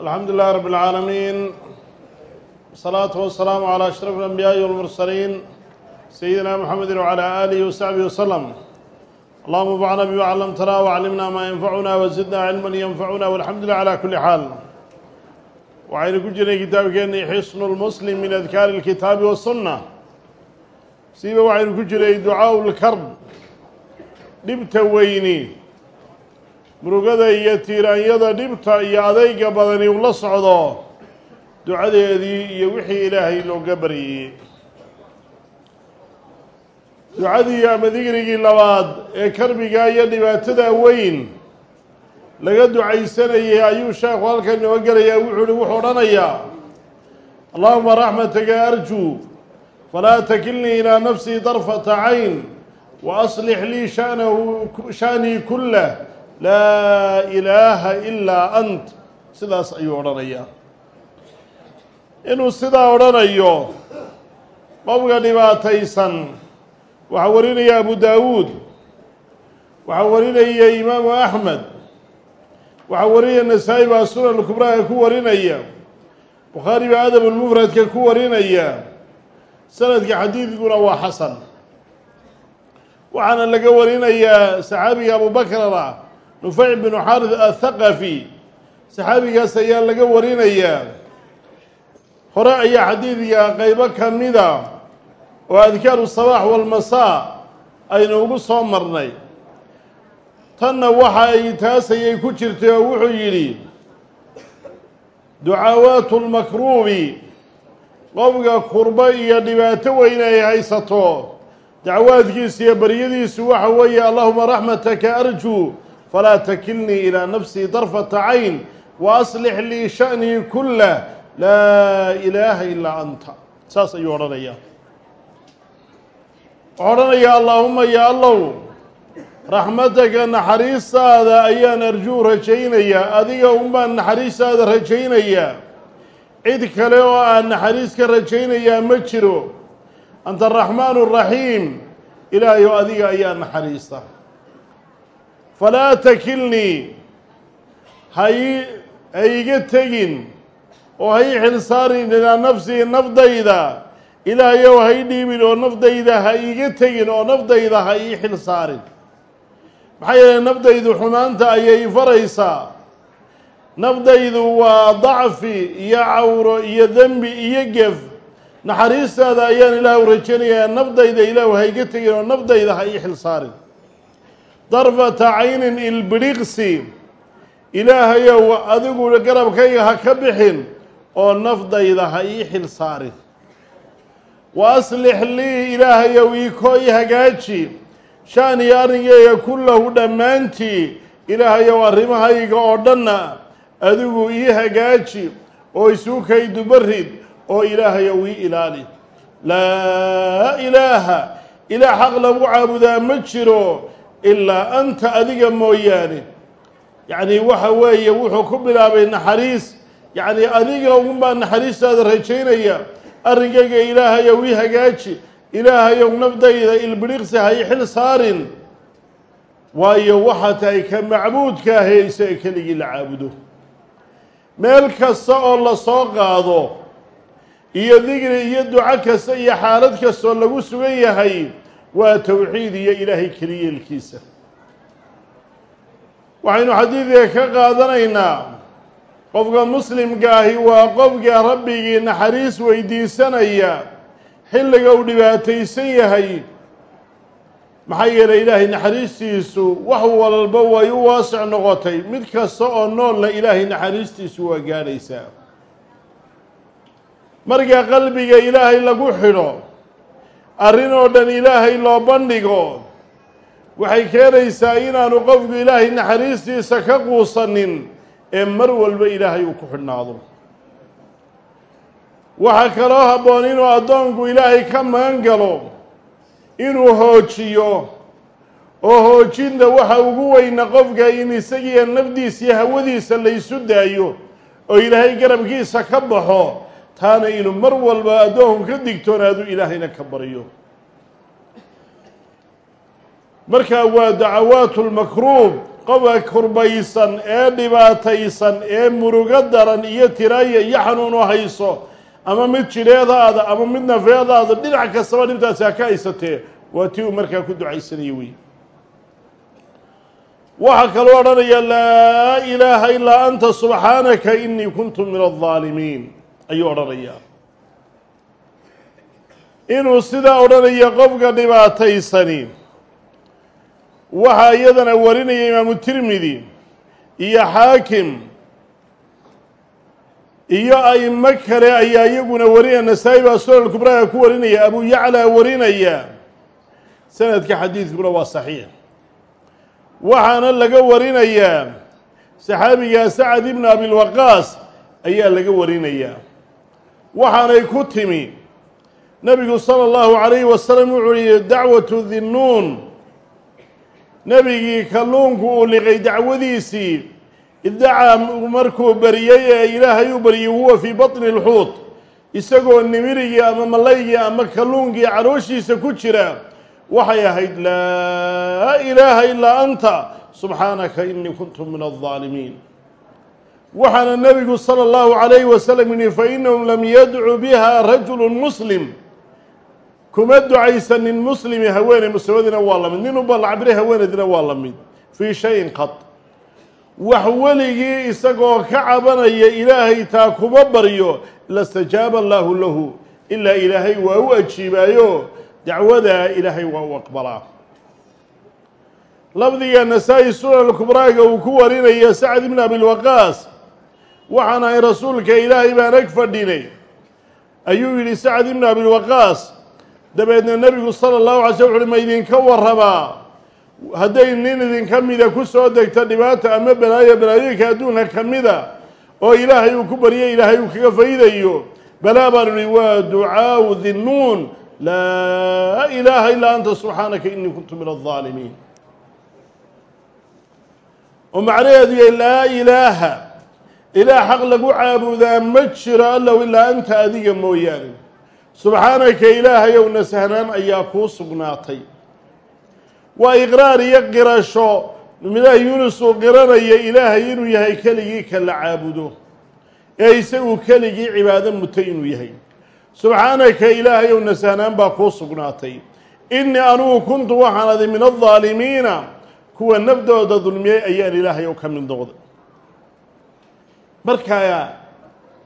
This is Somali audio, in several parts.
alxamdu lilah rab اlcaalamiin wsalaatu wasalaamu calى ashraf اlanbiyaaءi walmursaliin sayidina mxamedi wcalى aalihi wasaxbihi waslem allahuma anfacna bima callamtana waclimna maa yanfacuna wazidna cilma yanfacuna walxamdu lilah calى kuli xaal waxaynu ku jirnay kitaabkeennii xisnu lmuslim min adkaari اlkitaabi wasunna siiba waxaynu ku jiray ducaaءu lkarb dhibta weyni murugada iyo tiiraanyada dhibta iyo adayga badani uu la socdo ducadeedii iyo wixii ilaahay looga baryayey ducadii ama digrigii labaad ee karbiga iyo dhibaatada weyn laga ducaysanayay ayuu sheekhu halkan inoo gelayaa wuxuu uhi wuxuu odhanayaa allahuma raxmataka arjuu falaa takilnii ilaa nafsii darfata cayn wa aslix lii shanahu shanii kullah laa ilaaha ilaa ant. Sidaas ayuu odhanayaa. Inuu sidaa odhanayo qofka dhibaataysan waxaa warinaya abu daawuud waxaa warinaya imaamu axmed waxaa warinaya nasaa-i baa sunan kubraaga ku warinaya bukhaari baa adab lmufradka ku warinaya sanadka xadiidkuna waa xasan. Waxaana laga warinayaa saxaabiga abubakrada nufayc binu xaarid athaqafi saxaabigaas ayaa laga warinayaa hore ayaa xadiidka qeybo ka mida oo adkaaru sabaax walmasaa aynu ugu soo marnay. Tanna waxa ay taas ayay ku jirtay oo wuxuu yidhi ducaawaatu lmakruubi qofka kurbo iyo dhibaato weyn ay haysato dacwaadkiisa iyo baryadiisu waxa weeye allahuma raxmataka arjuu falaa takilnii ilaa nafsii darfata cayn wa aslix lii sha'nii kullah laa ilaaha ilaa anta saas ayuu odhanayaa wuxuu odhanayaa allaahuma ya allow raxmataka naxariistaada ayaan arjuu rajaynayaa adiga unbaan naxariistaada rajaynayaa cid kale oo aan naxariis ka rajaynayaa ma jiro anta araxmaanu araxiim ilaahay oo adiga ayaa naxariista falaa takilnii hay ha iga tegin oo ha ii xilsaarin ilaa nafsii nafdayda ilaahayow ha i dhiibin oo nafdayda ha iga tegin oo nafdayda ha ii xilsaarin maxaa yeelay nafdaydu xumaanta ayay faraysaa nafdaydu waa dacfi iyo cawro iyo dembi iyo gef naxariistaada ayaan ilaahu rajaynayaa nafdayda ilaahu ha iga tegin oo nafdayda ha ii xilsaarin darfata caynin ilbidhiqsi ilaahayow adigu garabkayga ha ka bixin oo nafdayda ha ii xil saarin. Wa aslix lii ilaahayow iikoo i hagaaji. Shaaniyo arrinkeyga kullahu dhammaantii ilaahayow arrimahayga oo dhanna adigu ii hagaaji oo isuu kaydubarid oo ilaahayow ii ilaali. Laa ilaaha ilaah xaq lagu caabudaa ma jiro ilaa anta adiga mooyaane. Yacni waxa weeye wuxuu ku bilaabay naxariis. Yacni adiga un baa naxariistaada rajaynaya. Arrinkayga ilaahayow ii hagaaji. Ilaahayow nafdayda ilbidhiqsi ha i xil saarin. Waayo waxaa tahay ka macbuudka ahee isaga keligii la caabudo. Meel kasta oo la soo qaado iyo digri iyo duco kasta iyo xaalad kastoo lagu sugan yahay waa towxiid iyo ilaahay keliyeelkiisa waxaynu xadiidka ka qaadanaynaa qofka muslimka ahi waa qofka rabbigii naxariis weydiisanaya xilliga uu dhibaataysan yahay. Maxaa yeelay ilaahay naxariistiisu wax walba way u waasic noqotay. Mid kasta oo noolla ilaahay naxariistiisu waa gaadhaysaa. Marka qalbiga ilaahay lagu xidho arrin oo dhan ilaahay loo bandhigo. Waxay keenaysaa inaanu qofku ilaahay naxariistiisa ka quusanin ee mar walba ilaahay uu ku xidhnaado. Waxaa kaloo habboon inuu addoonku ilaahay ka magan galo inuu hoojiyo oo hoojinta waxa ugu weyna qofka in isagiiyo nafdiisa iyo hawadiisa laysu daayo oo ilaahay garabkiisa ka baxo taana inuu mar walba addoonku ka digtoonaadu ilaahayna ka baryo markaa waa dacawaatu lmakruub qofka kurbaysan ee dhibaataysan ee murugo daran iyo tiraaya iyo xanuunu hayso ama mid jidheedaada ama mid nafeedaada dhinac kastaba dhibtaasi ha ka haysatee waa tii uu markaa ku ducaysanayo wey waxaa kaloo odhanaya laa ilaaha ilaa anta subxaanaka inii kuntu min aldaalimiin ayuu odhanayaa. Inuu sidaa odhanaya qofka dhibaataysani. Waxaa iyadana warinaya imaamu tirmidi iyo xaakim iyo aimo kale ayaa iyaguna warinaya nasaa-i baa sunan kubraha ku warinaya abu yaclaa warinaya. Sanadka xadiidkuna waa saxiix. Waxaana laga warinayaa saxaabigaa sacad ibnu abilwaqaas ayaa laga warinayaa waxaanay ku timi. Nebigu sala allahu calayhi wasalam wuxuu yihi dacwatu dinnuun. Nebigii kalluunku uu liqay dacwadiisii iddacaa markuu bariyey ee ilaahay u baryey huwa fii batni alxuut isagoo nimirigii ama malaygii ama kalluunkii calooshiisa ku jira waxay ahayd laa ilaaha ilaa anta subxaanaka inii kuntu min aldaalimiin waxaana nebigu sala allahu calayhi wasalam yihi fainahu lam yadcu biha rajulu muslim. Kuma ducaysanin muslimi haweeney muslimadina waa la mid. Nin u ballacbiray haweeneydina waa la mid. Fii shayin qad wax weligii isagoo ka cabanaya ilaahay taa kuma baryo lastajaaba allaahu lahu. Ilaa ilaahay waa u ajiibaayo dacwadaa ilaahay waa u aqbalaa. Lafdiga nasaa-i sunan kubraaga uu ku warinaya sacd ibn abilwaqaas waxaan ahay rasuulka ilaahay baan ag fadhinay. Ayuu yidhi sacd ibnu abilwaqaas dabeedna nebigu sala allahu alay sl wuxuuhi ma idinka warrabaa? Hadday nin idinka mida ku soo degto dhibaata ama balaayo balaayooyinka adduunka ka mida oo ilaahay uu ku baryay ilaahay uu kaga faydayo balaa baanu ihi waa ducaau dinnuun laa ilaaha ilaa anta subxaanaka inii kuntu min aldaalimiin oo macnaheedu yahay laa ilaaha ilaah xaq lagu caabudaa ma jiro allow ilaa anta adiga mooyaane. Subxaanaka ilaahayow nasahnaan ayaa kuu sugnaatay. Waa iqraar iyo qirasho. Ilaah yuunus uu qiranaya ilaahay inuu yahay keligii ka la caabudo. Ee isagu keligii cibaado mutay inuu yahay. Subxaanaka ilaahayow nasahnaan baa kuu sugnaatay. Innii anugu kuntu waxaan aday min aldaalimiina kuwa nafdooda dulmiyey ayaan ilaahayow ka mid noqday markaa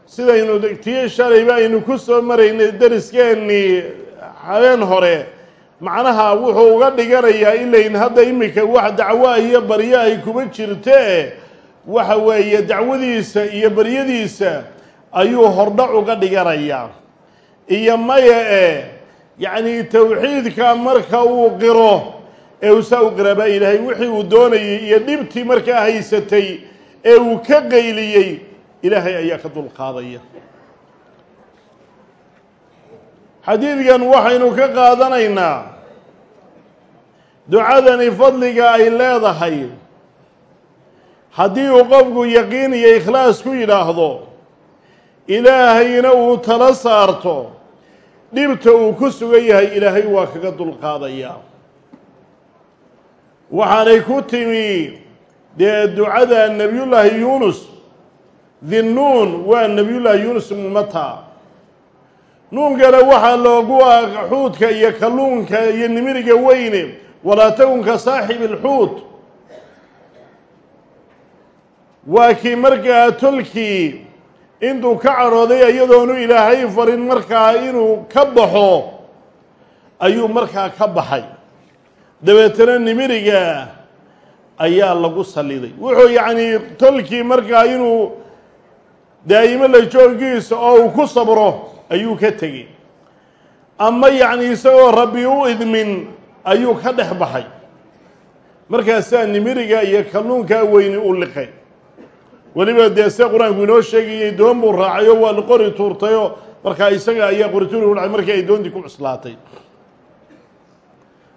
sidaynu tii shalayba aynu ku soo maraynay dariskeenii habeen hore macnaha wuxuu uga dhiganayaa ilayn hadda iminka wax dacwoa iyo baryo ay kuma jirtee waxa weeye dacwadiisa iyo baryadiisa ayuu hordhac uga dhiganayaa iyo maya e yacni towxiidka marka uu qiro ee usaa u qiraabaa ilaahay wixii uu doonayay iyo dhibtii markaa haysatay ee uu ka qayliyey ilaahay ayaa ka dulqaadaya xadiidkan waxaynu ka qaadanaynaa ducadani fadliga ay leedahay. Haddii uu qofku yaqiin iyo ikhlaas ku yidhaahdo ilaahayna uu tala saarto dhibta uu ku sugan yahay ilaahay waa kaga dulqaadayaa waxaanay ku timi dee ducada nebiyullaahi yuunus dinnuun waa nebiyullaahi yuunus mumata nuunkana waxaa loogu xuudka iyo kalluunka iyo nimiriga weyne walaa takun ka saaxibi alxuut waa kii markaa tolkii intuu ka cadhooday iyadoonu ilaahay farin markaa inuu ka baxo ayuu markaa ka baxay. Dabeetana nimiriga ayaa lagu saliday wuxuu yacnii tolkii markaa inuu daa'imo la joogiisa oo uu ku sabro ayuu ka tegey. Ama yacni isagoo rabbi u idmin ayuu ka dhex baxay. Markaasaa nimiriga iyo kalluunkaa weyni u liqay. Weliba dee see qur'aanku inoo sheegayay doon buu raacayoo waa qori tuurtayoo markaa isaga ayaa qorituuri u dhacay markii ay doontii ku cuslaatay.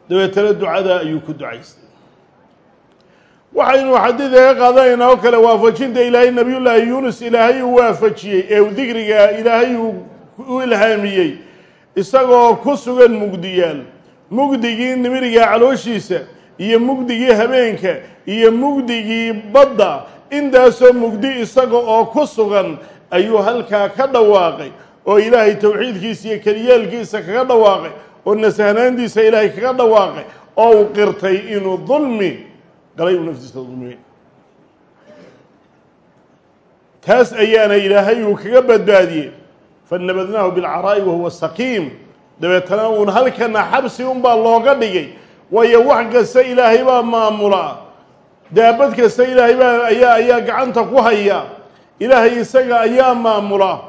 Dabeetana ducada ayuu ku ducaystay waxaynu xadiidka ka qaadanaynaa oo kale waafajinta ilaahay nebiyullaahi yuunus ilaahay uu waafajiyey ee uu digriga ilaahay uu u ilhaamiyey isagoo ku sugan mugdiyaal mugdigii nimiriga calooshiisa iyo mugdigii habeenka iyo mugdigii badda intaasoo mugdi isaga oo ku sugan ayuu halkaa ka dhawaaqay oo ilaahay towxiidkiisa iyo keliyaalkiisa kaga dhawaaqay oo nasahnaantiisa ilaahay kaga dhawaaqay oo uu qirtay inuu dulmi galay uu naftiisa dulmiyey. Taas ayaana ilaahay uu kaga badbaadiyey. Fanabadnaahu bilcaraa'i wahuwa saqiim. Dabeetana uun halkana xabsi unbaa looga dhigay. Waayo wax kasta ilaahay baa maamula daabad kasta ilaahay baa ayaa ayaa gacanta ku haya. Ilaahay isaga ayaa maamula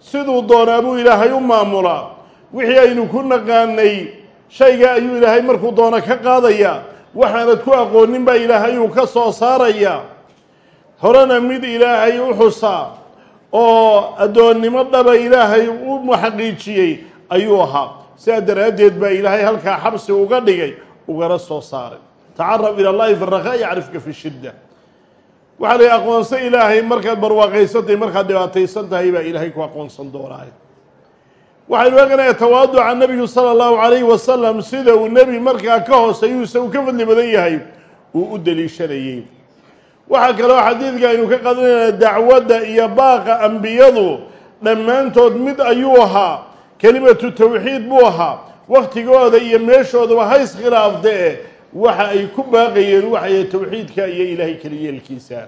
siduu doonaa buu ilaahay u maamulaa. Wixii aynu ku naqaanay shayga ayuu ilaahay markuu doono ka qaadaya waxaanad ku aqoonin baa ilaahay uu ka soo saaraya. Horena mid ilaahay u xusaa oo addoonnimo dhaba ilaahay u xaqiijiyey ayuu ahaa. Sidaa daraaddeed baa ilaahay halkaa xabsi uga dhigay ugana soo saaray. Tacarab ila llahi fi yacrifka fi shidda. Waxaa la aqoonsan ilaahay markaad barwaaqaysantahay markaad dhibaataysan tahay baa ilaahay ku aqoonsan doonaay waxaynu eeganaya tawaaduca nebigu sala allahu calayhi wasalam sida uu nebi markaa ka hooseeyuu isagu ka fadli badan yahay uu u deliishanayey. Waxaa kaloo xadiidka aynu ka qadanayna dacwadda iyo baaqa ambiyadu dhammaantood mid ayuu ahaa kelimatu tawxiid buu ahaa. Wakhtigooda iyo meeshoodaba ha iskhilaafdee waxa ay ku baaqayeen waxay towxiidka iyo ilaahay keliyeelkiisa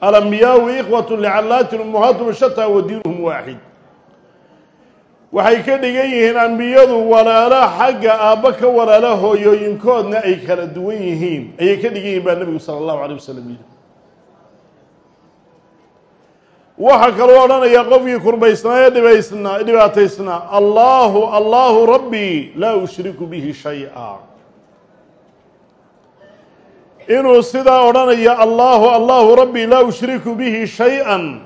alambiyaau ikhwatu licallaatin ummuhaatum shataa wa diinuhum waaxid waxay ka dhigan yihiin ambiyadu walaala xagga aabba ka walaala hooyooyinkoodna ay kala duwan yihiin. Ayay ka dhigan yihiin baa nebigu sala allahu alay wasalam yidhi waxaa kaloo odhanaya qofkii kurbaysnaa ee dhibaysnaa dhibaataysnaa allaahu allaahu rabbii laa ushriku bihi shay-a. Inuu sidaa odhanaya allaahu allaahu rabbii laa ushriku bihi shay-an.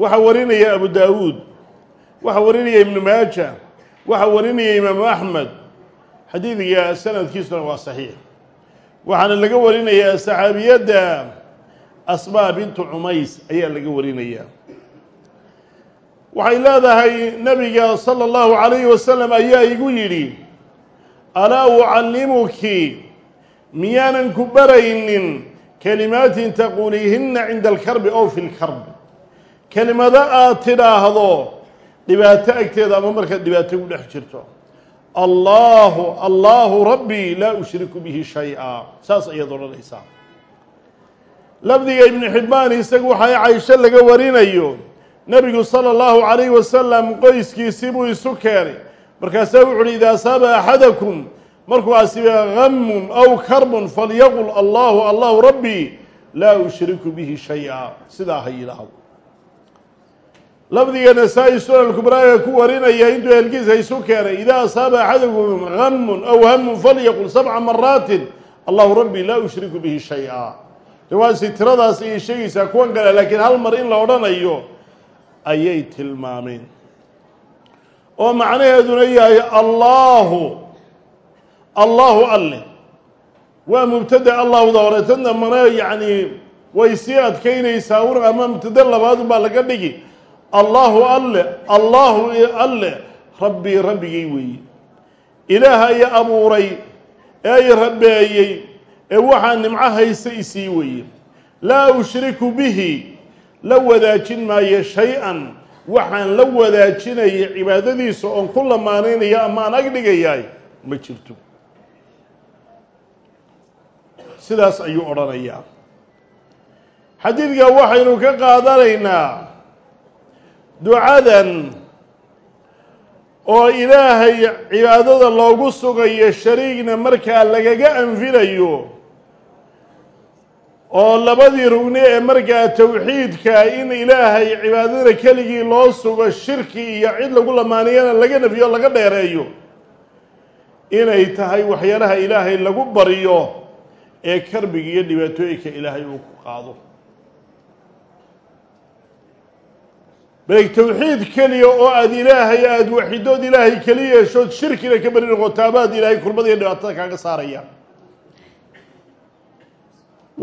Waxaa warinaya abu daawuud waxaa warinaya ibnu maaja waxaa warinaya imaamu axmed xadiidka sanadkiisuna waa saxiix. Waxaana laga warinayaa saxaabiyadda asmaa bintu cumays ayaa laga warinayaa waxay leedahay nebiga sala allahu calayhi wasalam ayaa igu yidhi alaa ucallimuki miyaanan ku baraynin kelimaatin taquulihinna cinda alkarbi ow fi lkarbi kelimado aad tidhaahdo dhibaato agteeda ama markaad dhibaato ku dhex jirto. Allaahu allaahu rabbii laa ushriku bihi shay-a. Saas ayaad odhanaysaa lafdiga ibnu xibbaan isagu waxaa caysho laga warinayo. Nebigu sala allahu calayhi wasalam qoyskiisii buu isu keenay. Markaasaa wuxu uhi idaa asaaba axadakum markuu asiba gamun aw karbun falyaqul allahu allahu rabbii laa ushriku bihi shay-a. Sidaa ha yidhaahdo lafdiga nasaa-i sunan kubraaga ku warinaya intuu ehelkiisa isu keenay idaa asaaba axadakum gamun aw hamun falyaqul sabca maraatin allahu rabbii laa ushriku bihi shay-a. Riwaasi tiradaas ayay sheegaysaa kuwan kale laakiin hal mar in la odhanayo ayay tilmaameen oo macnaheeduna yahay allaahu allaahu alleh waa mubtada allahda hore tan dambana yacni way sii adkaynaysaa un ama mubtade labaad baa laga dhigi allaahu alle allaahu alle rabbii rabbigay weeye ilaaha abuuray ee i rabeeyey ee waxaa nimco haysa isii weeye laa ushriku bihi la wadaajin maayo shay-an. Waxaan la wadaajinaya cibaadadiisa oon ku lamaanaynaya ama aan ag dhigayaay ma jirto. Sidaas ayuu odhanayaa. Xadiidka waxaynu ka qaadanaynaa ducadan oo ilaahay cibaadada loogu sugayo shariigna markaa lagaga anfinayo oo labadii rugni ee markaa towxiidka in ilaahay cibaadada keligii loo sugo shirki iyo cid lagu lamaaniyana laga nefiyo laga dheereeyo inay tahay waxyaalaha ilaahay lagu baryo ee karbiga iyo dhibaatooyinka ilaahay uu ku qaado beeg towxiid keliya oo aada ilaahay aada waxidood ilaahay keli yeeshood shirkina ka beri noqotaabaad ilaahay kurbada iyo dhibaatada kaaga saaraya.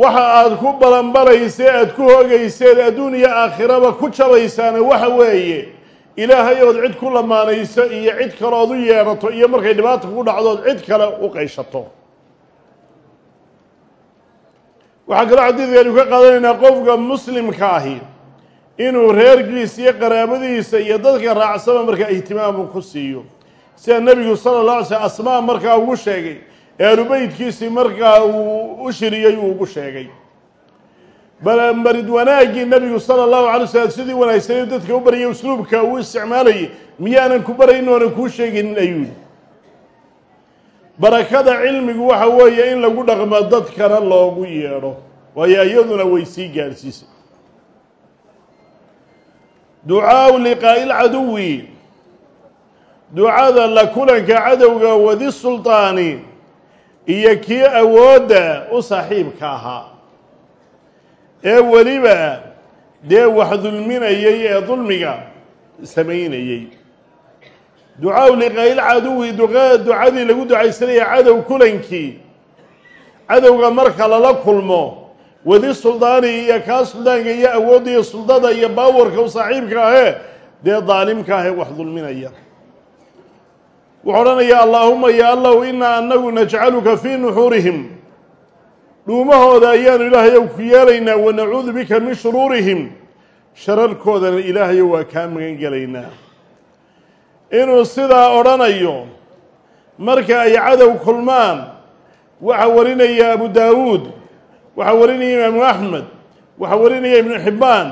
Waxa aada ku balanbalaysee aada ku hoogayseen adduun iyo aakhiraba ku jabaysaana waxa weeye ilaahay ood cid ku lamaanayso iyo cid kale ood u yeedhato iyo markay dhibaata kugu dhacdood cid kale u qayshato. Waxaa kaloo xadiidkaynu ka qaadanaynaa qofka muslimka ahi inuu reerkiisa iyo qaraabadiisa iyo dadka raacsaba markaa ihtimaamu ku siiyo. Sida nebigu sala la alay slm asmaa markaa ugu sheegay ee ahlubeytkiisii markaa uu u shiriyey uu ugu sheegay. Barid wanaaggii nebigu sala allahu alay slam sidii wanaagsanay dadka u baryay usluubka uu isticmaalayay miyaanan ku barayn oonan kuu sheeginin ayuu barakada cilmigu waxa weeye in lagu dhaqmo dadkana loogu yeedho waayo iyaduna way sii gaadhsiisay ducaau liqaa'i lcaduwi ducada la kulanka cadowga wadi sulطaani iyo kii awoodda u saaxiibka ahaa. Ee weliba dee wax dulminayay ee dulmiga samaynayey ducaau liqaa'i lcaduwi ducadii lagu ducaysanaya cadow kulankii. Cadowga marka lala kulmo wadi suldaani iyo kaa suldaanka iyo awoodda suldada iyo baawarka u saaxiibka ahee dee daalimka ahee wax dulminaya. Wuxuu odhanayaa allaahuma ya allahu inaa anagu najcaluka fii nuxuurihim. Dhuumahooda ayaanu ilaahayow ku yeelaynaa wanacuudu bika min shuruurihim. Shararkoodana ilaahayo waa kaa magan gelaynaa. Inuu sidaa odhanayo marka ay cadow kulmaan waxaa warinaya abu daawuud waxaa warinaya imaamu axmed waxaa warinaya ibnu xibbaan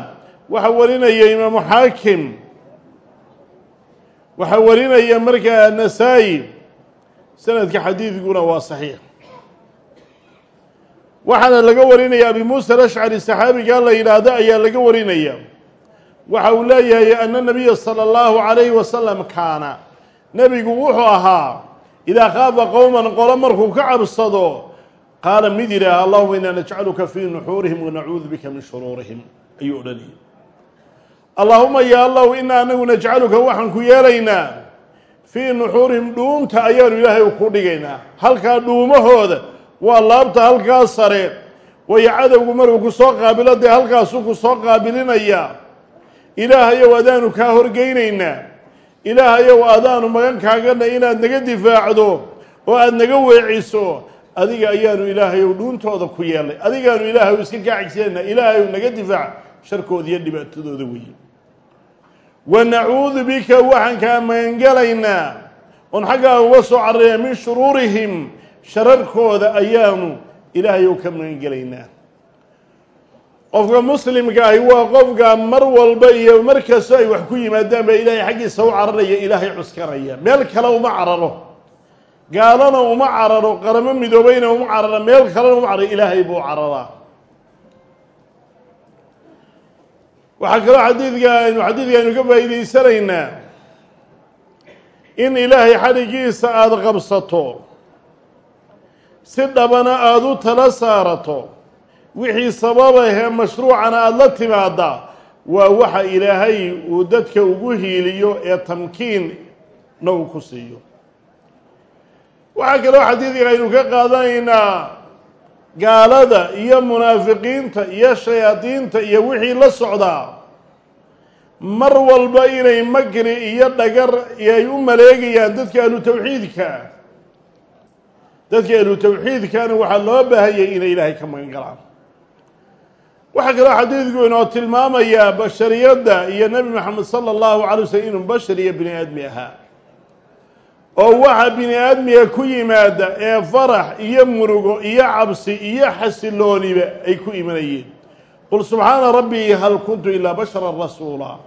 waxaa warinaya imaamu xaakim waxaa warinaya markaa nasaa-i sanadka xadiidkuna waa saxiix. Waxaana laga warinaya abi muusa alashcari saxaabigaa la yidhaahdo ayaa laga warinaya. Waxa uu leeyahay ana nabiya sala allahu calayhi wasalam kaana. Nebigu wuxuu ahaa idaa khaafa qowman qolo markuu ka cabsado qaala mid yidhaah allahuma inaa najcaluka fii nuxuurihim wanacuudu bika min shuruurihim ayuu odhanayay allaahuma ya allahu inaa anagu najcaluka waxaan ku yeelaynaa fii nuxuurihim dhuunta ayaanu ilaahay ku dhigaynaa halkaa dhuumahooda waa laabta halkaa sare wayo cadowgu markuu ku soo qaabilo dee halkaasuu ku soo qaabilinayaa ilaahayow adaanu kaa horgeynaynaa ilaahayow adaanu magan kaagana inaad naga difaacdo oo aada naga weeciso adiga ayaanu ilaahayow dhuuntooda ku yeelnay. Adigaanu ilaahayow iska kaacigsanayna ilaahayow naga difaac sharkooda iyo dhibaatadooda weeye wa nacuudu bika waxaan kaa magangelaynaa oon xaggaa uga soo cararaya min shuruurihim shararkooda ayaanu ilaahayow ka magangelaynaa qofka muslimka ahi waa qofka mar walba iyo mar kastoo ay wax ku yimaadaan baa ilaahay xaggiisa u cararaya ilaahay cuskanaya meel kale uma cararo gaalana uma cararo qaramo midoobayna uma cararo meel kalena uma cararo ilaahay buu cararaa. Waxaa kaloo xadiidka aynu xadiidka aynu ka faa'iidaysanaynaa in ilaahay xadhigiisa aada qabsato si dhabana aada u tala saarato wixii sababahee mashruucana aada la timaada waa waxa ilaahay uu dadka ugu hiiliyo ee tamkiinna uu ku siiyo waxaa kaloo xadiidka aynu ka qaadanaynaa gaalada iyo munaafiqiinta iyo shayaadiinta iyo wixii la socdaa mar walba inay makri iyo dhagar ay u maleegayaan dadka ahlu tawxiidka. Dadka ahlu tawxiidkana waxaa loo baahanyay inay ilaahay ka magan galaan. Waxaa kaloo xadiidku inoo tilmaamayaa bashariyadda iyo nebi moxamed sala allahu calay waslm inuu bashar iyo bini aadmi ahaa oo waxa bini aadmiga ku yimaada ee farax iyo murugo iyo cabsi iyo xasilooniba ay ku imanayeen. Qul subxaana rabbii hal kuntu ilaa bashara rasuula.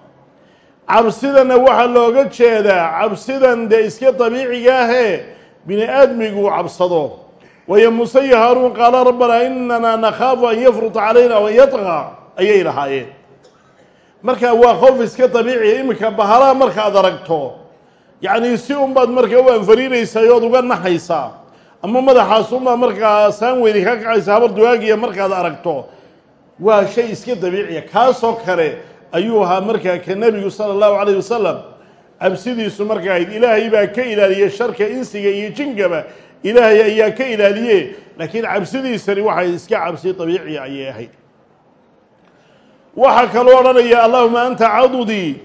Cabsidana waxaa looga jeedaa cabsidan dee iska dabiiciga ahee bini aadmigu cabsado. Wayo muuse iyo haaruun qaala rabbanaa inanaa nakhaafu an yafruta calayna o an yatqaa ayay lahaayeen. Marka waa qof iska dabiiciya iminka bahalaha markaad aragto yacnii si unbaad markaa u anfariinaysaa ood uga naxaysaa ama madaxaas unbaad markaa saan weyni ka kacaysa habar duwaagiya markaad aragto waa shay iska dabiiciya. Kaasoo kale ayuu ahaa markaa ka nebigu sala allahu calayh wasalam cabsidiisu markaa ahayd ilaahay baa ka ilaaliyey sharka insiga iyo jinkaba ilaahay ayaa ka ilaaliye laakiin cabsidiisani waxay iska cabsi dabiiciya ayay ahayd. Waxaa kaloo odhanaya allahuma anta cadudii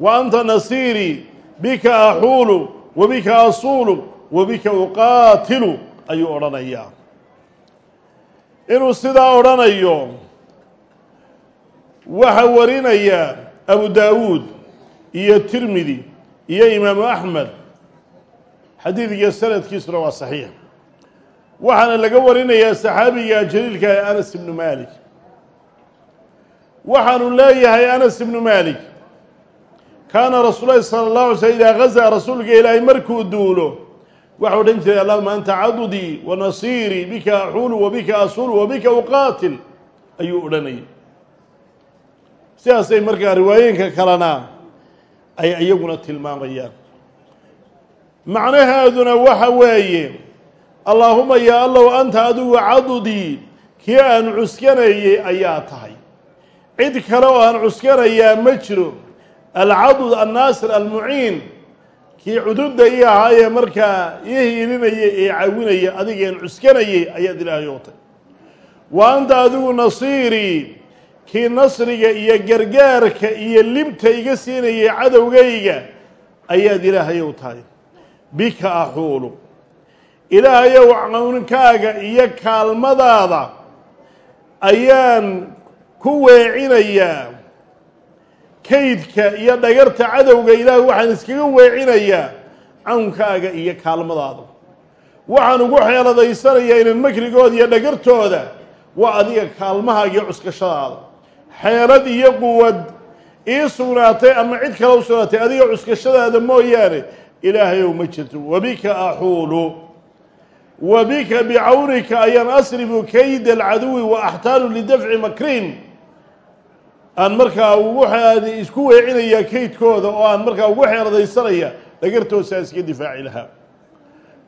wa anta nasiirii bika axuulu wa bika asuulu wa bika uqaatilu ayuu odhanayaa. Inuu sidaa odhanayo waxa warinaya abu daawuud iyo tirmidi iyo imaamu axmed xadiidkiyo sanadkiisuna waa saxiix. Waxaana laga warinayaa saxaabiga jaliilka anas ibnu malik waxaanu leeyahay anas ibnu malik kaana rasuul lahi sala اllahu alay slm idaa gazaa rasuulka ilaahay markuu duulo waxau odhan jiray allahuma anta cadudii wa nasiirii bika axulu wa bika asulu wa bika uqaatil ayuu odhanayay. Sidaasay markaa riwaayeenka kalena ay iyaguna tilmaamayaan. Macnaheeduna waxa weeye allaahuma yaa allow anta adigu cadudii kii aan cuskanayey ayaa tahay. Cid kale oo aan cuskanayaa ma jiro alcadud annaasir almuciin kii cududda ii ahaa ee markaa ii hiilinayay ee caawinaya adigeen cuskanayay ayaad ilaahay ootay wa anta adigu nasiirii kii nasriga iyo gargaarka iyo libta iga siinayay cadowgayga ayaad ilaahayow tahay bika axuulu ilaahayow cawnkaaga iyo kaalmadaada ayaan ku weecinayaa kaydka iyo dhagarta cadowga ilaahay waxaan iskaga weecinayaa cawnkaaga iyo kaalmadaada waxaan ugu xeeladaysanayaa inan makrigooda iyo dhagartooda waa adiga kaalmahaaga iyo cuskashadaada xeelad iyo quwad ii sugnaatay ama cid kale u sugnaatay adiga cuskashadaada mooyaane ilaahayow ma jirto. Wabika axuulu wa bika bicawnika ayaan asribu kayda alcaduwi wa axtaalu lidafci makrin aan markaa ugu isku weecinayaa kaydkooda oo aan markaa ugu xeeladaysanaya dhagartoosaan iska difaaci lahaa.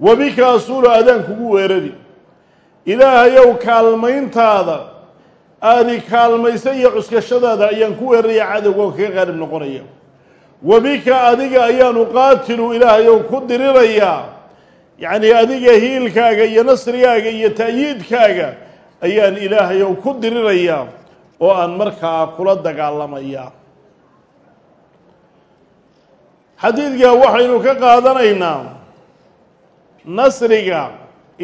Wa bika asuulu adaan kugu weerari. Ilaahayow kaalmayntaada aadi kaalmaysa iyo cuskashadaada ayaan ku weeraraya cadowga oo kaga qaalib noqonaya wa bika adiga ayaanu qaatilu ilaahayow ku dirirayaa. Yacnii adiga hiilkaaga iyo nasrigaaga iyo ta'yiidkaaga ayaan ilaahayow ku dirirayaa oo aan markaa kula dagaalamayaa xadiidka waxaynu ka qaadanaynaa nasriga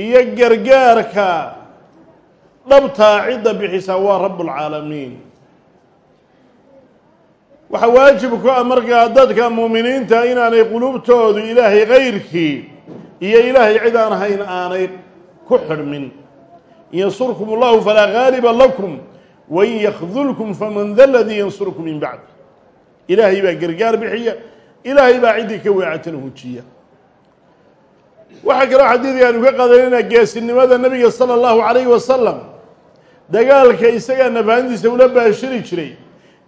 iyo gargaarka dhabtaa cidda bixisa waa rabbulcaalamiin waxaa waajib ku ah markaa dadka muuminiinta inaanay qulubtoodu ilaahay kayrkii iyo ilaahay cid aan ahayn aanay ku xidhmin. In yansurkum allahu falaa gaaliba lakum wain yakdulkum faman da ladii yansurkum min bacd ilaahay baa gargaar bixiya ilaahay baa ciddii ka weecatana hujiya. Waxaa kaloo xadiidkaanu ka qadanayna geesinimada nabiga sala allahu calayhi wasalam dagaalka isagaa nafahantiisa ula baashiri jiray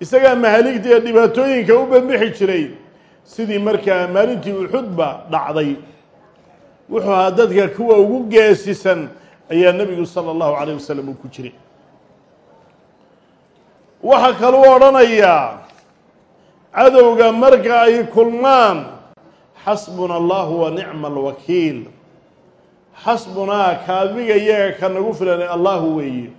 isagaa mahaligta iyo dhibaatooyinka u bambixi jiray sidii markaa maalintii uxudba dhacday. Wuxuu ahaa dadka kuwa ugu geesisan ayaa nebigu sala allahu calayh wasalam uu ku jiray waxaa kaluu odhanayaa cadowga marka ay kulmaan xasbuna allahu wa nicma alwakiil xasbunaa kaabiga iyaga ka nagu filan allahu weeye.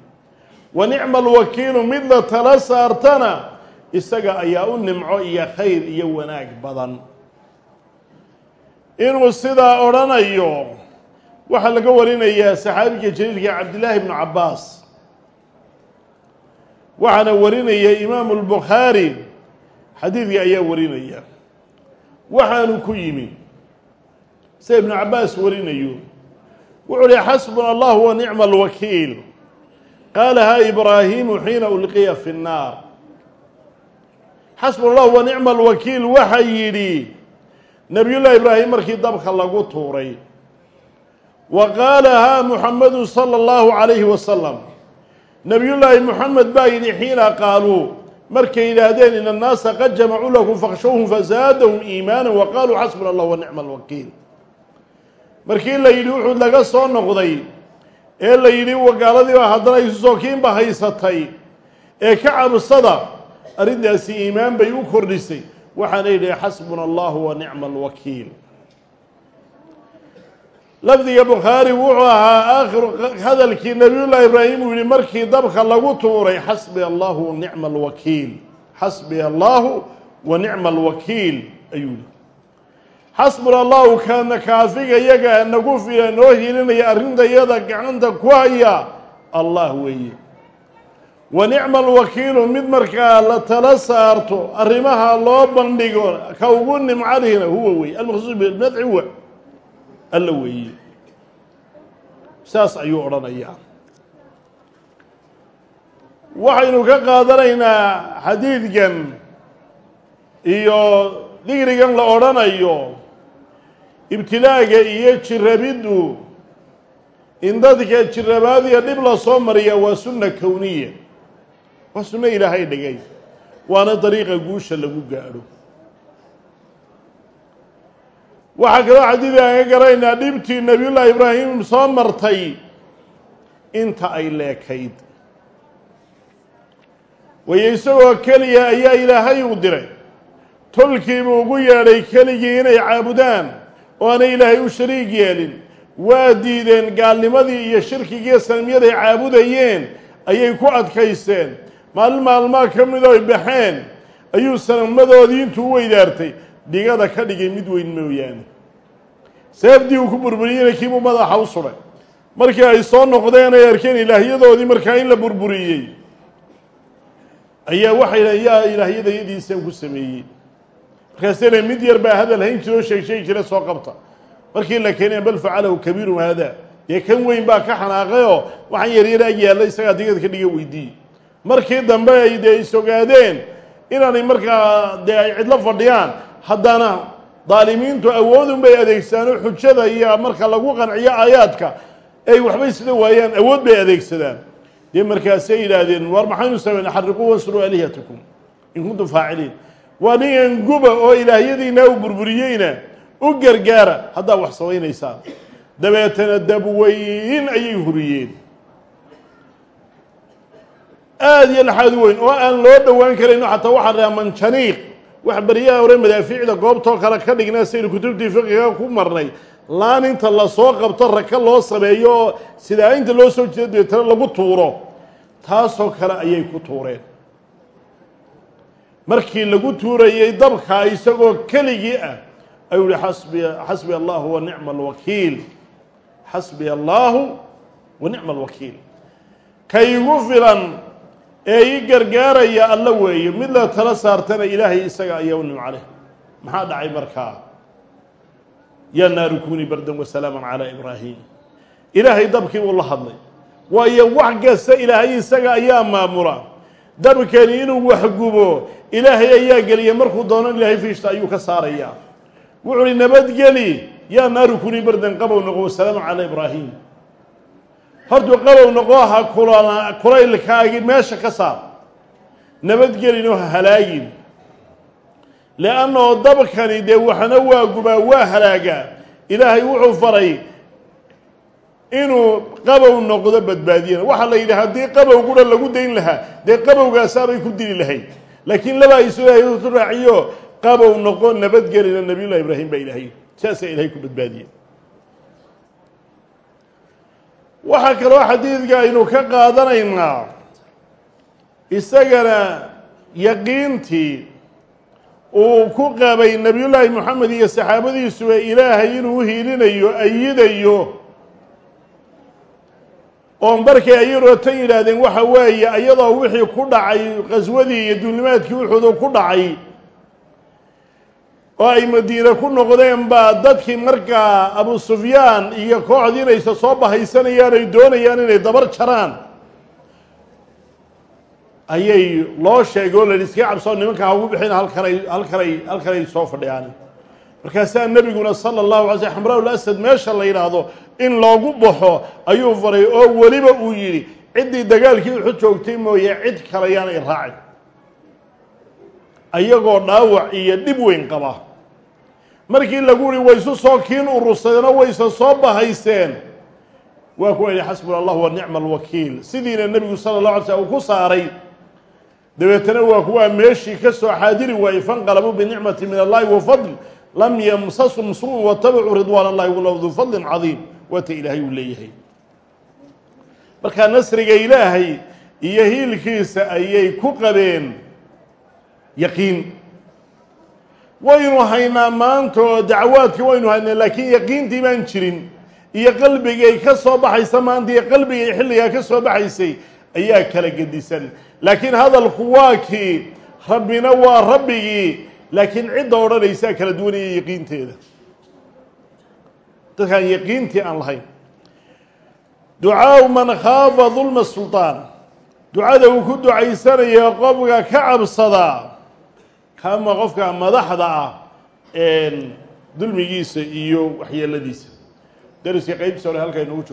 Wa nicma alwakiilu mid la tala saartana isaga ayaa u nimco iyo khayr iyo wanaag badan. Inuu sidaa odhanayo waxaa laga warinayaa saxaabiga jaliilka cabdillaahi bnu cabbaas waxaana warinaya imaamu lbukhaari xadiidka ayaa warinaya. Waxaanu ku yimi. Sida ibnu cabbaas warinayo. Wuxuu uhi xasbuna allahu wa nicma alwakiil. Qaalahaa ibraahimu xiina ulqiya fi nnaar. Xasbuna allahu wa nicma alwakiil waxa yidhi. Nabiyullahi ibraahim markii dabka lagu tuuray. Wa qaalahaa muxamadu sala allahu calayhi wasalam nabiyullaahi moxamed baa yidhi xiina qaaluu markay yidhaahdeen in annaasa qad jamacuu lakum fakhshawhum fazaadahum iimaana wa qaaluu xasbuna allah wa nicma alwakiil markii la yidhi wuxuu laga soo noqday ee la yidhi gaaladii baa haddana isu soo kiinba haysatay ee ka cabsada arrintaasi iimaan bay u kordhisay. Waxaana yidhi xasbuna allahu wa nicma alwakiil lafdiga bukhaari wuxuu ahaa aakhiru hadalkii nabiyullaahi ibraahim uu yihi markii dabka lagu tuuray xasbi allahu wa nicma alwakiil xasbi allahu wa nicma alwakiil ayuu yihi xasbuna allahu kaana kaafiga iyaga nagu fila noo hilinaya arrinta iyada gacanta ku haya allah weeye. Wa nicma alwakiilu mid markaa la tala saarto arrimaha loo bandhigo ka ugu nimcadihina huwa weeye. Almaqsuud alla weeye. Saas ayuu odhanayaa. Waxaynu ka qaadanaynaa xadiidkan iyo digrigan la odhanayo ibtilaaga iyo jirabiddu in dadka jirabaadiya dhib la soo mariya waa sunna kowniya waa sunno ilaahay dhigay waana dariiqa guusha lagu gaadho waxaa kaloo xadiid aan ka garaynaa dhibtii nebiyullaahi ibraahim soo martay inta ay leekayd. Wayo isagoo keliya ayaa ilaahay uu diray. Tolkiibuu ugu yeedhay keligii inay caabudaan oo aanay ilaahay u shariig yeelin. Waa diideen gaalnimadii iyo shirkigiiyo sanamyaday caabudayeen ayay ku adkaysteen. Maalin maalmaa ka mid oy baxeen ayuu sanamadoodii intuu weydaartay. Dhigada ka dhigay mid weyn mooyaane seefdii uu ku burburiyeyna kiibuu madaxa u sudhay markii ay soo noqdeen ay arkeen ilaahyadoodii markaa in la burburiyey. Ayaa waxay dhahen yaa ilaahyadayadiisaan ku sameeyey. Markaasina mid yar baa hadal hayn jira oo jira soo qabta. Markii la keenaya bal facalahu kabiirum haada. Dee kan weyn baa ka xanaaqayoo waxaan yaryar ag yaalla isagaa digada ka dhiga weydiiye markii dambe ay dee isogaadeen inaanay markaa dee ay cidlo fadhiyaan haddana daalimiintu awoodun bay adeegsadaan oo xujada iyo marka lagu qanciyo aayaadka ay waxba isla waayaan awood bay adeegsadaan. Dee markaasay yidhaahdeen war maxaynu sameyn? Xariquu wansuru alihatakum in kuntum faaciliin. Waa ningan guba oo ilaahyadiina u burburiyeyna u gargaara haddaa wax samaynaysaan. Dabeetana dabweyn ayay huriyeen. Aada iyo laxaad weyn oo aan loo dhowaan karayno xataa waxaa dhahaa manjaniiq wax baryaha hore madaafiicda goobtoo kale ka dhignaa saynu kutubtii fiqiga ku marnay. Laan inta la soo qabto raka loo sameeyo oo sidaa inta loo soo jeedo deetana lagu tuuro taasoo kale ayay ku tuureen. Markii lagu tuurayey dabka isagoo keligii ah ayuu yihi xasbi xasbi allahu wa nicma alwakiil xasbi allaahu wa nicma alwakiil ka igu filan ee ii gargaaraya alla weeye mid la tala saartana ilaahay isaga ayaa u nimco leh. Maxaa dhacay markaa yaa naaru kunii bardan wasalaaman calaa ibraahim. Ilaahay dabkii uu la hadlay. Waayo wax kasta ilaahay isaga ayaa maamula. Dabkani inuu waxgubo ilaahay ayaa geliya. Markuu doono ilaahay fiishta ayuu ka saarayaa wuxuu uhi nabadgeli yaa naaru kunii bardan qabow noqo wasalaaman calaa ibraahim hortuu qabow noqo ha kula kulaylkaagi meesha ka saar. Nabadgelinoo ha halaagin. Leannao dabkani dee waxna waa gubaa waa halaagaa ilaahay wuxuu faray inuu qabow noqdo badbaadiyana. Waxaa la yidhi haddii qabow qura lagu dayn lahaa dee qabowgaasaabay ku dili lahayd laakiin labaa isu ilaahay ku raaciyo qabow noqo nabadgelina nabiyullahi ibraahim baa ilaahay saasaa ilaahay ku badbaadiyey waxaa kaloo xadiidka aynu ka qaadanaynaa isagana yaqiintii uu ku qabay nebiyullaahi moxamed iyo saxaabadiisuba ilaahay inuu hiilinayo ayidayo. Oo markay ayadoo tan yidhaahdeen waxa weeye iyadoo wixii ku dhacay qaswadii iyo duulimaadkii uxudu ku dhacay oo ay madiine ku noqdeen baa dadkii markaa abu sufyaan iyo kooxdii inaysa soo bahaysanayaan ay doonayaan inay dabar jaraan ayay loo sheegay oo la yidhi iskaga cabsoo nimanka ha ugu bixin halkanay halkanay halkanay soo fadhiyaan markaasaa nebiguna sala allahu alay slm xamraa lasad meesha la yidhaahdo in loogu baxo ayuu faray oo weliba uu yidhi ciddii dagaalkii uxu joogtay mooye cid kale yaanay raacin. Ayagoo dhaawac iyo dhib weyn qaba markii lagu yihi waysu soo kiin urursadeenoo waysa soo bahayseen. Waa kuwa yihi xasbuna allah wa nicma alwakiil sidiina nebigu sala اllah alay slm uu ku saaray. Dabeetana waa kuwaa meeshii ka soo xaadiri waayey fanqalabuu binicmati min allahi wa fadl lam ymsasum suu watabicuu ridwaan allahi wallahu duu fadlin cadiim. Waata ilaahay uu leeyahay. Markaa nasriga ilaahay iyo hiilkiisa ayay ku qabeen yaqiin waynu haynaa maanta oo dacwaadkii waynu haynaa laakiin yaqiintii baan jirin. Iyo qalbigay ka soo baxaysa maanta iyo qalbigay xilligaa ka soo baxaysay ayaa kala gedisan. Laakiin hadalku waa kii rabbina waa rabbigii. Laakiin cidda odhanaysaa kala duwanaya yaqiinteeda. Dadkaan yaqiintii aan lahayn. Ducaau man khaafa dulma sulطaan ducada uu ku ducaysanayo qofka ka cabsada kama qofka madaxda ah dulmigiisa iyo waxyeeladiisa dariska qeybtiisa hore joogo